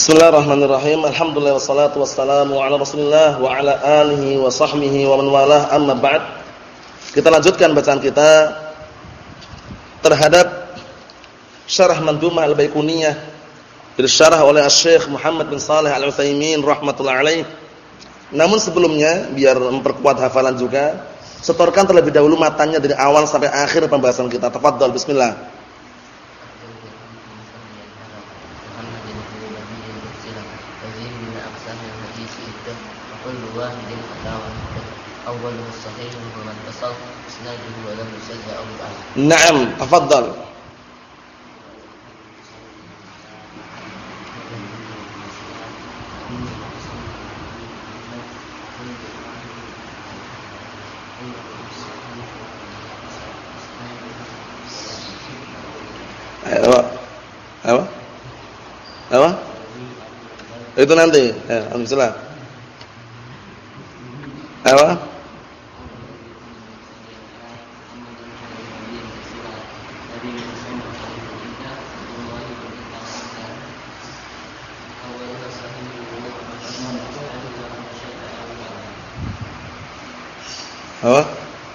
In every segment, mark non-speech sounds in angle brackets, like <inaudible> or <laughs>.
Bismillahirrahmanirrahim. Alhamdulillah wassalatu wassalamu ala Rasulillah wa ala alihi wa sahbihi wa man walah. Amma ba'd. Kita lanjutkan bacaan kita terhadap syarah Mandumah Al-Baiquniyah disyarah oleh Syekh Muhammad bin Shalih Al-Utsaimin rahimatullah alaih. Namun sebelumnya biar memperkuat hafalan juga, setorkan terlebih dahulu matanya dari awal sampai akhir pembahasan kita. Tafadhol bismillah. Naam, tafadhal. Ayo. Apa? Apa? Itu nanti. Ya, alhamdulillah. Apa?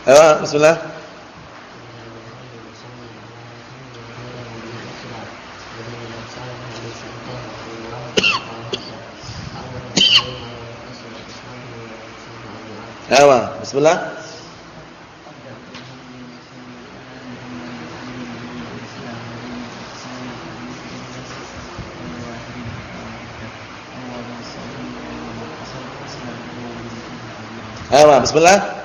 Ayo, bismillah. Ayo, bismillah. Ayo, bismillah.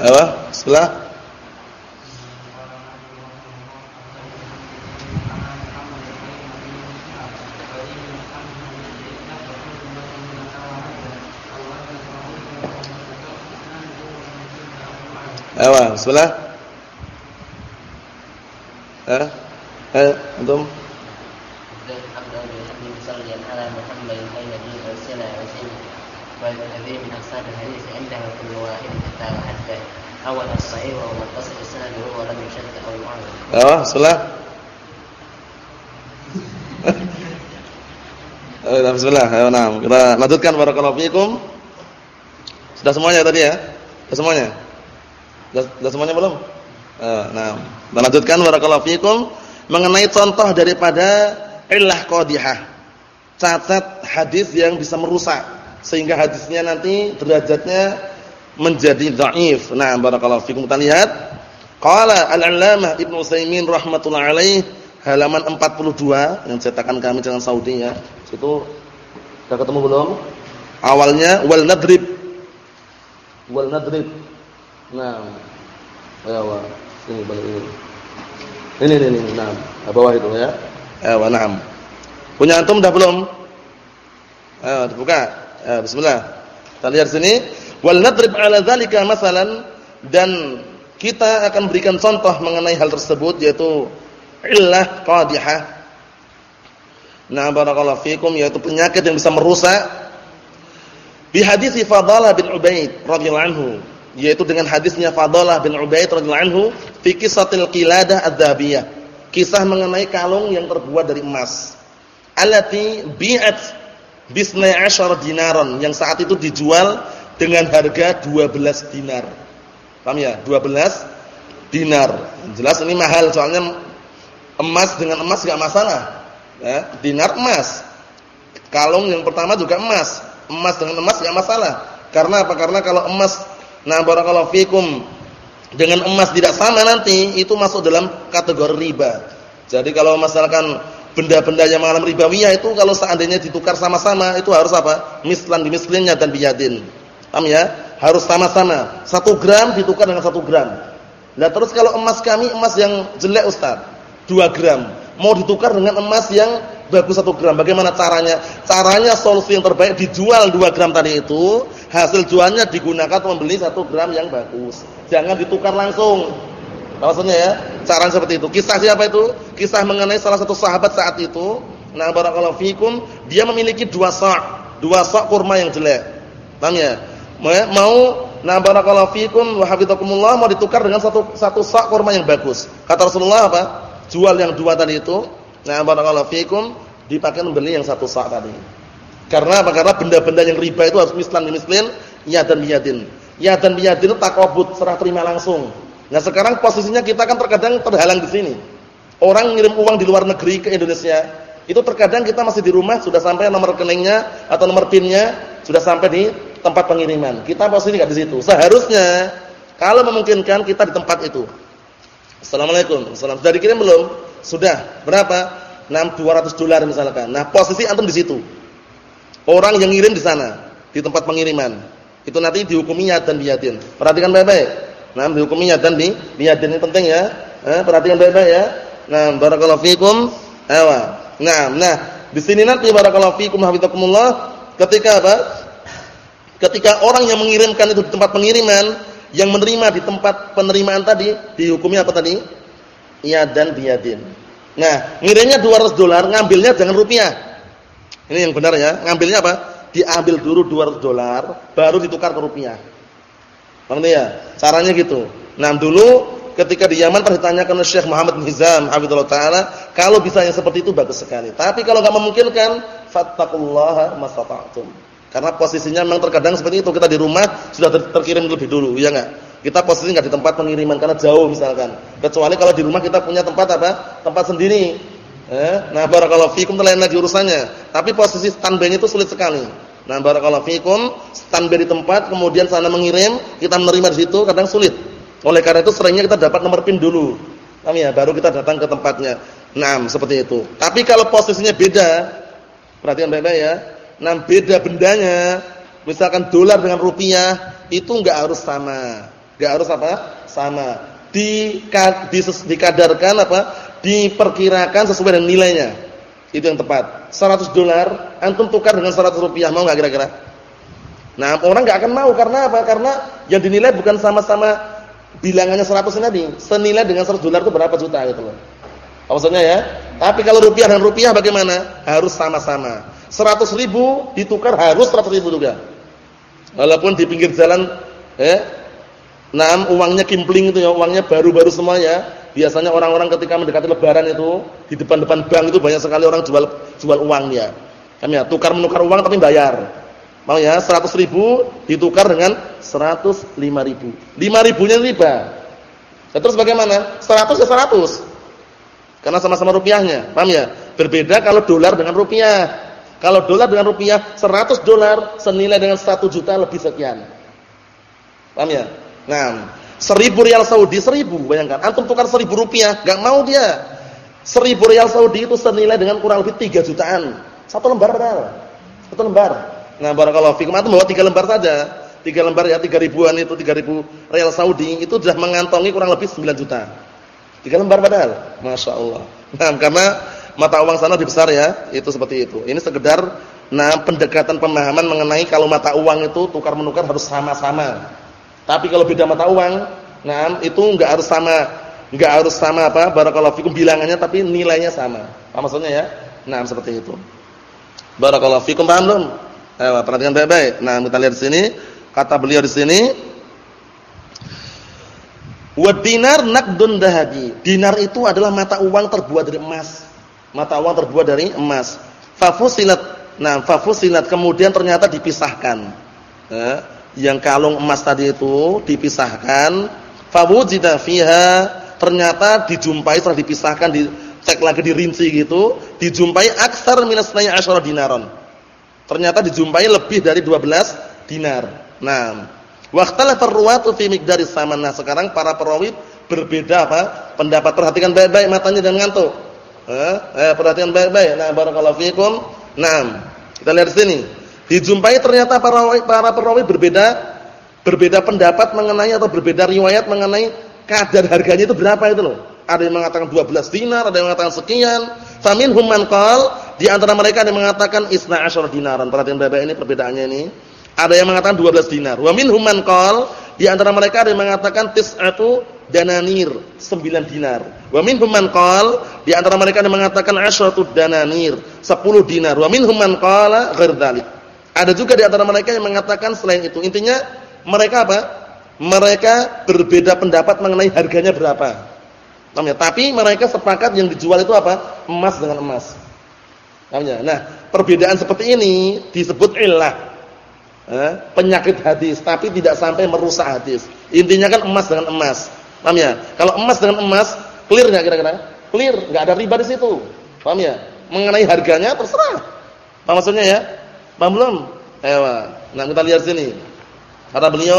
Apa? Sebelah? Ayo, sebelah? Eh? Eh, antum? والذي من أصحاب الحديث عنده كل واحد حتى وحتى أول الصحيح وهو متصل السند ولم يشد أو يعارض. أه bismillah. Oh, bismillah. Ayo nah, kita lanjutkan barakallahu fikum. Sudah semuanya tadi ya? Sudah semuanya? Sudah, sudah semuanya belum? Uh, nah, kita lanjutkan barakallahu fikum mengenai contoh daripada illah qadihah. Cacat hadis yang bisa merusak sehingga hadisnya nanti derajatnya menjadi dhaif. Nah, barakallahu fikum. Kita lihat qala al-'allamah Ibnu Utsaimin rahimatullah alaih halaman 42 yang cetakan kami jangan Saudi ya. Situ sudah ketemu belum? Awalnya wal nadrib. Wal nadrib. Nah. Ayo, sini balik ini. Ini ini ini, nah, bawah itu ya. Ayo, na'am. Punya antum dah belum? Ayo, dibuka. Ya, bismillah. Kita lihat sini, wal nadrib ala dzalika masalan dan kita akan berikan contoh mengenai hal tersebut yaitu illah qadihah. Nah, barakallahu fikum yaitu penyakit yang bisa merusak bi hadis Fadalah bin Ubaid radhiyallahu anhu yaitu dengan hadisnya Fadalah bin Ubaid radhiyallahu anhu fi qisatil qiladah adz-dzabiyah. Kisah mengenai kalung yang terbuat dari emas. Allati bi'at bisnai asyar dinaron yang saat itu dijual dengan harga 12 dinar. Paham ya? 12 dinar. Jelas ini mahal soalnya emas dengan emas enggak masalah. Ya, dinar emas. Kalung yang pertama juga emas. Emas dengan emas enggak masalah. Karena apa? Karena kalau emas nah barakallahu fikum dengan emas tidak sama nanti itu masuk dalam kategori riba. Jadi kalau misalkan benda-benda yang mengalami ribawiyah itu kalau seandainya ditukar sama-sama itu harus apa? Mislan bimislinnya dan biyadin. Paham ya? Harus sama-sama. Satu gram ditukar dengan satu gram. Nah terus kalau emas kami emas yang jelek Ustaz, 2 gram, mau ditukar dengan emas yang bagus 1 gram. Bagaimana caranya? Caranya solusi yang terbaik dijual 2 gram tadi itu, hasil jualnya digunakan untuk membeli 1 gram yang bagus. Jangan ditukar langsung. Maksudnya ya, cara seperti itu. Kisah siapa itu? Kisah mengenai salah satu sahabat saat itu. Nah, barakallahu fikum, dia memiliki dua sak, dua sak kurma yang jelek. Paham ya? Mau Nah barakallahu fikum wa hafizakumullah mau ditukar dengan satu satu sak kurma yang bagus. Kata Rasulullah apa? Jual yang dua tadi itu. Nah barakallahu fikum dipakai membeli yang satu sak tadi. Karena apa? Karena benda-benda yang riba itu harus mislan mislin, ya dan biyadin. Ya dan biyadin itu takobut, serah terima langsung. Nah sekarang posisinya kita kan terkadang terhalang di sini. Orang ngirim uang di luar negeri ke Indonesia, itu terkadang kita masih di rumah sudah sampai nomor rekeningnya atau nomor pinnya sudah sampai di tempat pengiriman. Kita posisi enggak di situ. Seharusnya kalau memungkinkan kita di tempat itu. Assalamualaikum. Assalam. Sudah dikirim belum? Sudah. Berapa? 6 200 dolar misalkan. Nah, posisi antum di situ. Orang yang ngirim di sana, di tempat pengiriman. Itu nanti dihukumi dan biyadin. Perhatikan baik-baik. Nah, dihukumi dan bi biyadin ini penting ya. Eh, perhatikan baik-baik ya. Nah, barakallahu fikum. Ayo. Nah, nah, di sini nanti barakallahu fikum hafizakumullah ketika apa? Ketika orang yang mengirimkan itu di tempat pengiriman, yang menerima di tempat penerimaan tadi, dihukumi apa tadi? Iya dan biadin. Nah, ngirimnya 200 dolar, ngambilnya jangan rupiah. Ini yang benar ya. Ngambilnya apa? Diambil dulu 200 dolar, baru ditukar ke rupiah. Paham ya? Caranya gitu. Nah, dulu ketika di Yaman pernah ditanyakan oleh Syekh Muhammad bin Hizam hafizallahu taala, kalau bisa yang seperti itu bagus sekali. Tapi kalau enggak memungkinkan, fattaqullaha mastata'tum. Karena posisinya memang terkadang seperti itu kita di rumah sudah ter terkirim lebih dulu, ya enggak? Kita posisi enggak di tempat pengiriman karena jauh misalkan. Kecuali kalau di rumah kita punya tempat apa? Tempat sendiri. Eh? Nah, barakallahu fikum lain lagi urusannya. Tapi posisi standby itu sulit sekali. Nah, barakallahu fikum standby di tempat kemudian sana mengirim, kita menerima di situ kadang sulit. Oleh karena itu seringnya kita dapat nomor PIN dulu. Paham ya? Baru kita datang ke tempatnya. Nah, seperti itu. Tapi kalau posisinya beda, perhatikan baik-baik ya Nah, beda bendanya. Misalkan dolar dengan rupiah itu enggak harus sama. Enggak harus apa? Sama. Di, di dikadarkan apa? Diperkirakan sesuai dengan nilainya. Itu yang tepat. 100 dolar antum tukar dengan 100 rupiah mau enggak kira-kira? Nah, orang enggak akan mau karena apa? Karena yang dinilai bukan sama-sama bilangannya 100 tadi. Senilai dengan 100 dolar itu berapa juta gitu loh. Maksudnya ya? Tapi kalau rupiah dan rupiah bagaimana? Harus sama-sama. 100 ribu ditukar harus 100 ribu juga. Walaupun di pinggir jalan eh Nah, uangnya kimpling itu ya, uangnya baru-baru semuanya. Biasanya orang-orang ketika mendekati lebaran itu di depan-depan bank itu banyak sekali orang jual jual uangnya. Kami ya, tukar menukar uang tapi bayar. Mau ya, 100 ribu ditukar dengan 105 ribu. 5 ribunya riba. Ya, terus bagaimana? 100 ya 100. Karena sama-sama rupiahnya. Paham ya? Berbeda kalau dolar dengan rupiah. Kalau dolar dengan rupiah 100 dolar senilai dengan 1 juta lebih sekian. Paham ya? Nah, 1000 rial Saudi 1000 bayangkan. Antum tukar 1000 rupiah, enggak mau dia. 1000 rial Saudi itu senilai dengan kurang lebih 3 jutaan. Satu lembar padahal. Satu lembar. Nah, barakallahu fikum. Antum bawa 3 lembar saja. 3 lembar ya 3 ribuan itu 3000 rial Saudi itu sudah mengantongi kurang lebih 9 juta. 3 lembar padahal. Masya Allah. Nah, karena mata uang sana lebih besar ya, itu seperti itu. Ini sekedar nah pendekatan pemahaman mengenai kalau mata uang itu tukar menukar harus sama-sama. Tapi kalau beda mata uang, nah itu enggak harus sama, enggak harus sama apa? Barakallahu fikum bilangannya tapi nilainya sama. Apa maksudnya ya? Nah, seperti itu. Barakallahu fikum paham belum? Ayo perhatikan baik-baik. Nah, kita lihat di sini, kata beliau di sini Wa dinar nakdun dahabi. Dinar itu adalah mata uang terbuat dari emas mata uang terbuat dari emas. Fafusilat. Nah, fafusilat kemudian ternyata dipisahkan. Eh, yang kalung emas tadi itu dipisahkan. Fawujida fiha ternyata dijumpai setelah dipisahkan dicek lagi dirinci gitu, dijumpai aksar minas asyara dinaron. Ternyata dijumpai lebih dari 12 dinar. Nah, waqtalafa ar-ruwatu fi miqdaris saman. Nah, sekarang para perawi berbeda apa? Pendapat perhatikan baik-baik matanya dan ngantuk. Eh, eh perhatikan baik-baik. Nah, barakallahu fikum. Naam. Kita lihat di sini. Dijumpai ternyata para para perawi berbeda berbeda pendapat mengenai atau berbeda riwayat mengenai kadar harganya itu berapa itu loh. Ada yang mengatakan 12 dinar, ada yang mengatakan sekian. Faminhum man qal, di antara mereka ada yang mengatakan isna asyara dinaran. Perhatian Bapak ini perbedaannya ini. Ada yang mengatakan 12 dinar. Wa minhum man di antara mereka ada yang mengatakan tis'atu dananir, 9 dinar. Wa minhum man di antara mereka ada yang mengatakan asyratu dananir, 10 dinar. Wa minhum man qala. Ada juga di antara mereka yang mengatakan selain itu. Intinya mereka apa? Mereka berbeda pendapat mengenai harganya berapa. Namanya. Tapi mereka sepakat yang dijual itu apa? Emas dengan emas. Namanya. Nah, perbedaan seperti ini disebut illah. Eh, penyakit hadis, tapi tidak sampai merusak hadis. Intinya kan emas dengan emas. Paham ya? Kalau emas dengan emas, clear enggak kira-kira? Clear, enggak ada riba di situ. Paham ya? Mengenai harganya terserah. Paham maksudnya ya? Paham belum? Ayo. Nah, kita lihat sini. Kata beliau,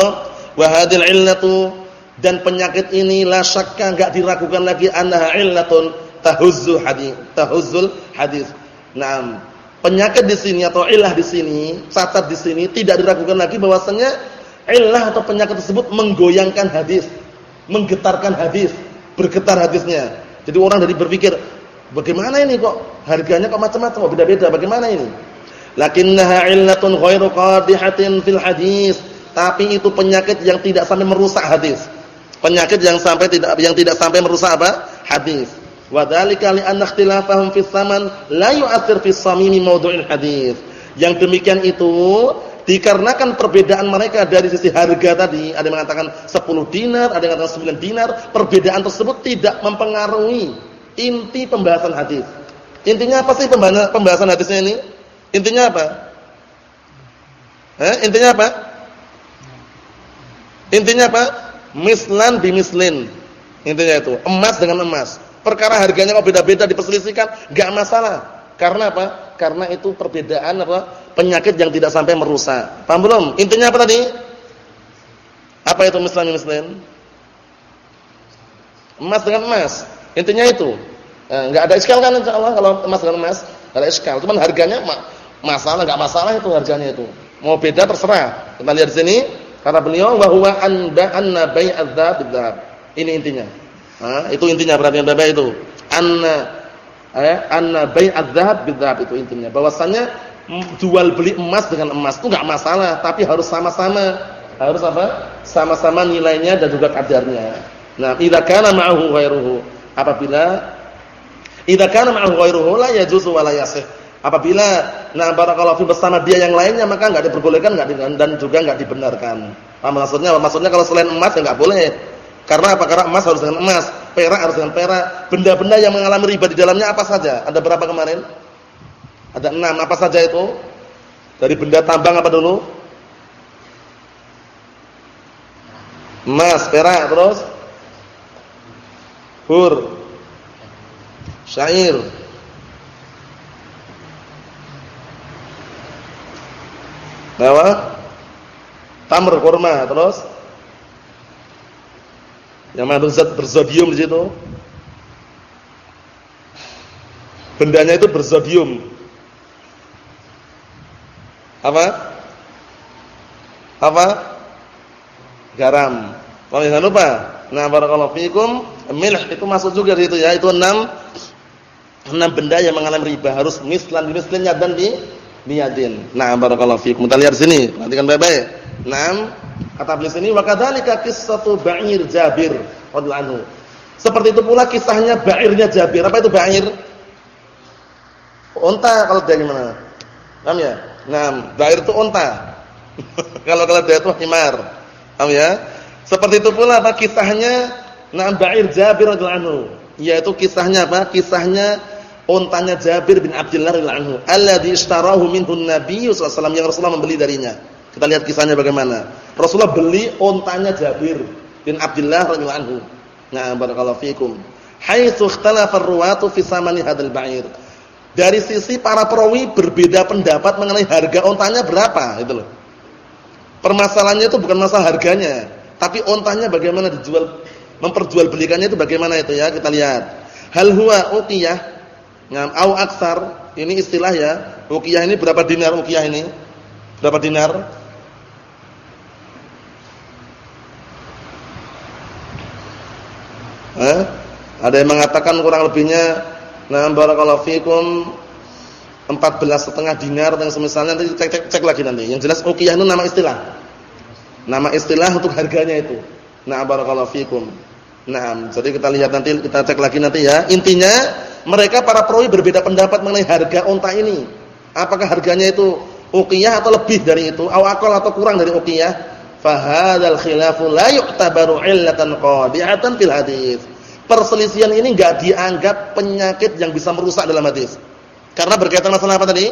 "Wa hadhil illatu dan penyakit ini la syakka enggak diragukan lagi annaha illatun tahuzzu hadis tahuzzul hadis. Naam. Penyakit di sini atau illah di sini, catat di sini tidak diragukan lagi bahwasanya illah atau penyakit tersebut menggoyangkan hadis, menggetarkan hadis, bergetar hadisnya. Jadi orang dari berpikir, bagaimana ini kok harganya kok macam-macam, kok beda-beda, bagaimana ini? Lakinnaha illatun ghairu qadihatin fil hadis. Tapi itu penyakit yang tidak sampai merusak hadis. Penyakit yang sampai tidak yang tidak sampai merusak apa? Hadis. Wa dzalika li anna ikhtilafahum fis saman la yu'athir fis samimi mawdu'il hadis. Yang demikian itu dikarenakan perbedaan mereka dari sisi harga tadi, ada yang mengatakan 10 dinar, ada yang mengatakan 9 dinar, perbedaan tersebut tidak mempengaruhi inti pembahasan hadis. Intinya apa sih pembahasan hadisnya ini? Intinya apa? Eh, intinya apa? Intinya apa? mislan bimislin. Intinya itu, emas dengan emas. Perkara harganya kok beda-beda diperselisihkan, enggak masalah. Karena apa? Karena itu perbedaan apa? Penyakit yang tidak sampai merusak. Paham belum? Intinya apa tadi? Apa itu mislan bimislin? Emas dengan emas. Intinya itu. Eh, enggak ada iskal kan insyaallah kalau emas dengan emas, enggak ada iskal. Cuman harganya masalah enggak masalah itu harganya itu. Mau beda terserah. Kita lihat sini. Kata beliau bahwa anda anna bai'adz dzahab Ini intinya. Ha, itu intinya perhatian Bapak itu. Anna eh anna bai'adz dzahab bidzahab itu intinya. Bahwasanya jual beli emas dengan emas itu enggak masalah, tapi harus sama-sama. Harus apa? Sama-sama nilainya dan juga kadarnya. Nah, idza kana ma'ahu ghairuhu. Apabila idza kana ma'ahu ghairuhu la yajuzu wa la yasih Apabila nah barakallahu fi bersama dia yang lainnya maka enggak diperbolehkan enggak dan juga enggak dibenarkan. Apa maksudnya? Maksudnya kalau selain emas ya enggak boleh. Karena apa? Karena emas harus dengan emas, perak harus dengan perak. Benda-benda yang mengalami riba di dalamnya apa saja? Ada berapa kemarin? Ada enam. Apa saja itu? Dari benda tambang apa dulu? Emas, perak, terus hur, syair, Apa? Tamr kurma, terus yang mana zat berzodium di situ? Bendanya itu berzodium. Apa? Apa? Garam. Oh, jangan lupa. Nah, barakallahu fikum, milh itu masuk juga di situ ya. Itu enam enam benda yang mengalami riba harus mislan mislinnya dan di biyadin. Nah, barakallahu fiikum. Kita lihat sini, perhatikan baik-baik. Naam, kata beliau sini wa kadzalika qissatu Ba'ir Jabir radhiyallahu anhu. Seperti itu pula kisahnya Ba'irnya Jabir. Apa itu Ba'ir? Unta kalau dia gimana? Paham ya? Naam, Ba'ir itu unta. <laughs> kalau kalau dia itu himar. Paham ya? Seperti itu pula apa kisahnya Naam Ba'ir Jabir radhiyallahu anhu. Yaitu kisahnya apa? Kisahnya Untanya Jabir bin Abdullah radhiyallahu anhu, alladzi ishtarahu minhu an-nabiy sallallahu yang Rasulullah membeli darinya. Kita lihat kisahnya bagaimana. Rasulullah beli untanya Jabir bin Abdullah radhiyallahu anhu. Nah, barakallahu fikum. Haitsu ikhtalafa ar-ruwatu fi samani hadzal ba'ir. Dari sisi para perawi berbeda pendapat mengenai harga untanya berapa, itu loh. Permasalahannya itu bukan masalah harganya, tapi untanya bagaimana dijual memperjualbelikannya itu bagaimana itu ya, kita lihat. Hal huwa uqiyah Ngam au aksar, ini istilah ya. Ukiyah ini berapa dinar ukiyah ini? Berapa dinar? Eh? Ada yang mengatakan kurang lebihnya nah barakallahu fikum 14 setengah dinar dan semisalnya nanti cek, cek, cek lagi nanti. Yang jelas uqiyah itu nama istilah. Nama istilah untuk harganya itu. Nah barakallahu fikum. Nah, jadi kita lihat nanti kita cek lagi nanti ya. Intinya mereka para perawi berbeda pendapat mengenai harga unta ini. Apakah harganya itu uqiyah atau lebih dari itu, atau akal atau kurang dari uqiyah? Fahadal khilafu la yu'tabaru illatan qadihatan fil hadis. Perselisihan ini enggak dianggap penyakit yang bisa merusak dalam hadis. Karena berkaitan masalah apa tadi?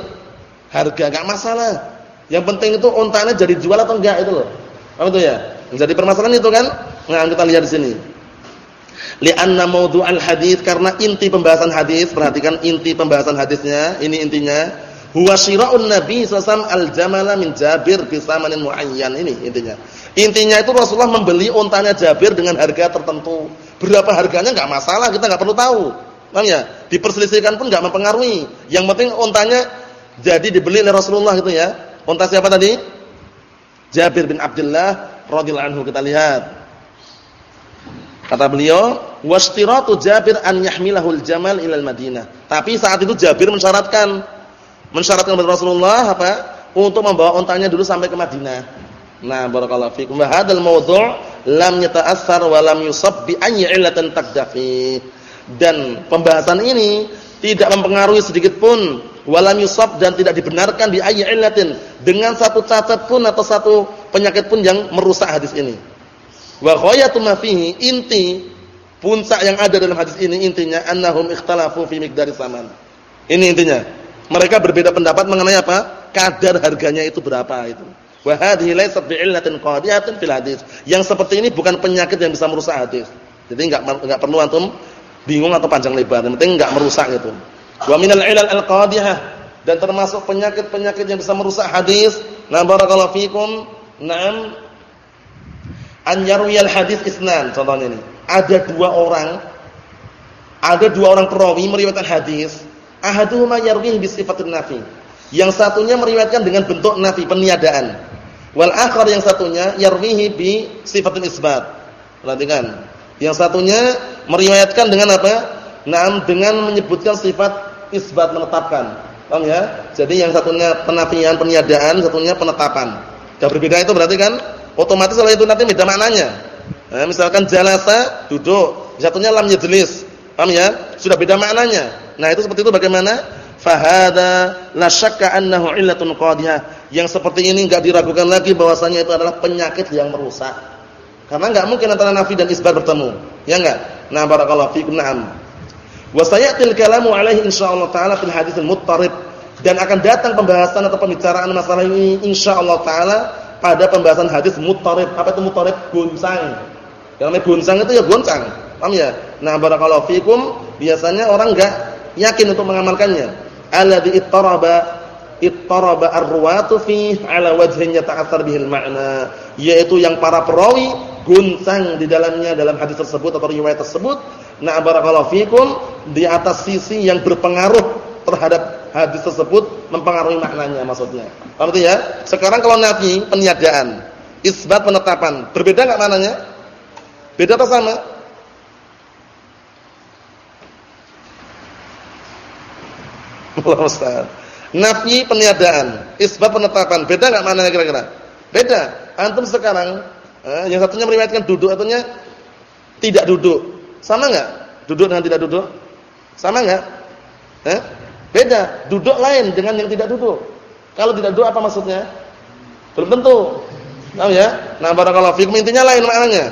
Harga enggak masalah. Yang penting itu untanya jadi jual atau enggak itu loh. Apa itu ya? Jadi permasalahan itu kan? Nah, kita lihat di sini. Li'anna mawdu'al hadis karena inti pembahasan hadis, perhatikan inti pembahasan hadisnya, ini intinya huwa syira'un nabi sallallahu al-jamala min Jabir bi samanin muayyan ini intinya. Intinya itu Rasulullah membeli untanya Jabir dengan harga tertentu. Berapa harganya enggak masalah, kita enggak perlu tahu. Paham ya? Diperselisihkan pun enggak mempengaruhi. Yang penting untanya jadi dibeli oleh Rasulullah gitu ya. Unta siapa tadi? Jabir bin Abdullah radhiyallahu anhu kita lihat. Kata beliau, "Wastiratu Jabir an yahmilahul jamal ilal Madinah." Tapi saat itu Jabir mensyaratkan mensyaratkan kepada Rasulullah apa? Untuk membawa ontanya dulu sampai ke Madinah. Nah, barakallahu fikum. Wa hadzal mawdhu' lam yata'assar wa lam yusab bi ayyi 'illatin taqdafi. Dan pembahasan ini tidak mempengaruhi sedikit pun walam yusab dan tidak dibenarkan bi ayyi 'illatin dengan satu cacat pun atau satu penyakit pun yang merusak hadis ini. Wa ghayatu ma fihi inti puncak yang ada dalam hadis ini intinya annahum ikhtalafu fi miqdari saman. Ini intinya. Mereka berbeda pendapat mengenai apa? Kadar harganya itu berapa itu. Wa hadhihi laysat bi'illatin qadihatin fil hadis. Yang seperti ini bukan penyakit yang bisa merusak hadis. Jadi enggak enggak perlu antum bingung atau panjang lebar. Yang penting enggak merusak itu. Wa minal ilal al-qadihah dan termasuk penyakit-penyakit yang bisa merusak hadis. Na barakallahu fikum. Naam an hadis isnan contohnya ini ada dua orang ada dua orang perawi meriwayatkan hadis ahaduhuma yarwihi bi sifatin nafi. Yang satunya meriwayatkan dengan bentuk nafi peniadaan. Wal akhar yang satunya yarwihi bi sifatin isbat. Perhatikan. Yang satunya meriwayatkan dengan apa? Naam dengan menyebutkan sifat isbat menetapkan. Paham ya? Jadi yang satunya penafian peniadaan satunya penetapan. Sudah berbeda itu berarti kan? Otomatis kalau itu nanti beda maknanya. Nah, misalkan jalasa duduk, satunya lam yajlis. Paham ya? Sudah beda maknanya. Nah, itu seperti itu bagaimana? Fahada la syakka annahu illatun. Yang seperti ini enggak diragukan lagi bahwasanya itu adalah penyakit yang merusak. Karena enggak mungkin antara nafi dan isbat bertemu. Ya enggak? Nah, barakallahu fikum. Naam. Wa sayatil kalamu alaihi insyaallah taala fil haditsil muttarib dan akan datang pembahasan atau pembicaraan masalah ini insyaallah taala pada pembahasan hadis mutarib. Apa itu mutarib? Goncang. Yang namanya goncang itu ya goncang. Paham ya? Nah, barakallahu fikum, biasanya orang enggak yakin untuk mengamalkannya. Alladzi ittaraba ittaraba ar-ruwatu fi ala wajhin yata'athar bihil ma'na, yaitu yang para perawi goncang di dalamnya dalam hadis tersebut atau riwayat tersebut. Nah, barakallahu fikum di atas sisi yang berpengaruh terhadap hadis tersebut mempengaruhi maknanya maksudnya. Paham itu ya? Sekarang kalau nafi peniadaan, isbat penetapan, berbeda enggak maknanya? Beda atau sama? Allah Ustaz. Nafi peniadaan, isbat penetapan, beda enggak maknanya kira-kira? Beda. Antum sekarang eh, yang satunya meriwayatkan duduk, satunya tidak duduk. Sama enggak? Duduk dengan tidak duduk? Sama enggak? Eh? Beda, duduk lain dengan yang tidak duduk. Kalau tidak duduk apa maksudnya? Belum tentu. Tahu ya? Nah, barakallahu fikum intinya lain maknanya.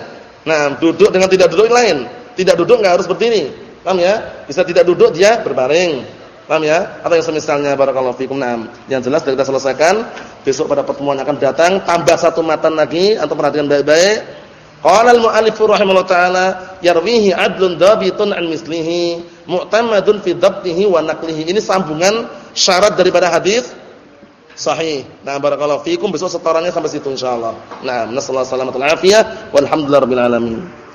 Nah, duduk dengan tidak duduk lain. Tidak duduk enggak harus berdiri. Paham ya? Bisa tidak duduk dia berbaring. Paham ya? Atau yang semisalnya barakallahu fikum. Nah, yang jelas sudah kita selesaikan. Besok pada pertemuan akan datang tambah satu matan lagi antum perhatikan baik-baik. Qala al-mu'allif rahimahullah taala yarwihi adlun dabitun an mislihi mu'tamadun fi dhabtihi wa naqlihi. Ini sambungan syarat daripada hadis sahih. Nah, barakallahu fikum besok setorannya sampai situ insyaallah. Nah, nasallahu alaihi wasallam walhamdulillahirabbil alamin.